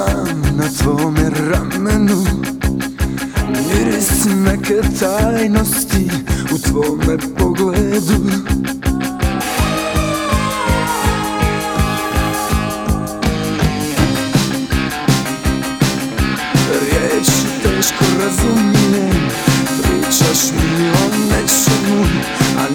osjećam na tvome ramenu. Miris neke tajnosti u tvome pogledu. Riječi teško razumijem Pričaš mi o nečemu A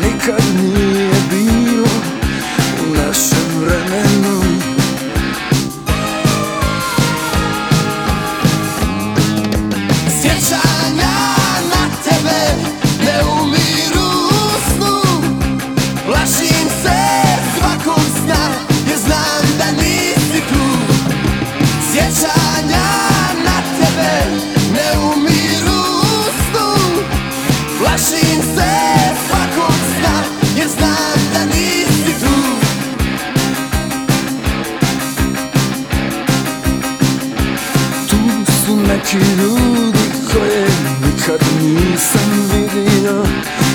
neki ljudi koje nikad nisam vidio.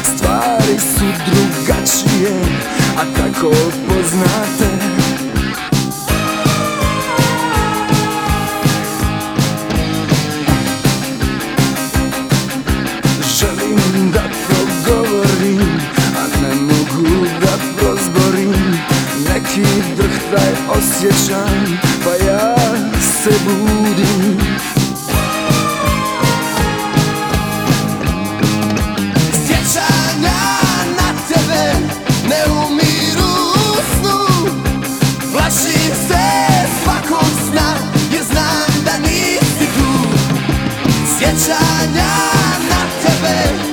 Stvari su drugačije, a tako poznate? Želim da progovorim, a ne mogu da prozborim. Neki drhtaj osjećam, pa ja se budim Zwieczania na TV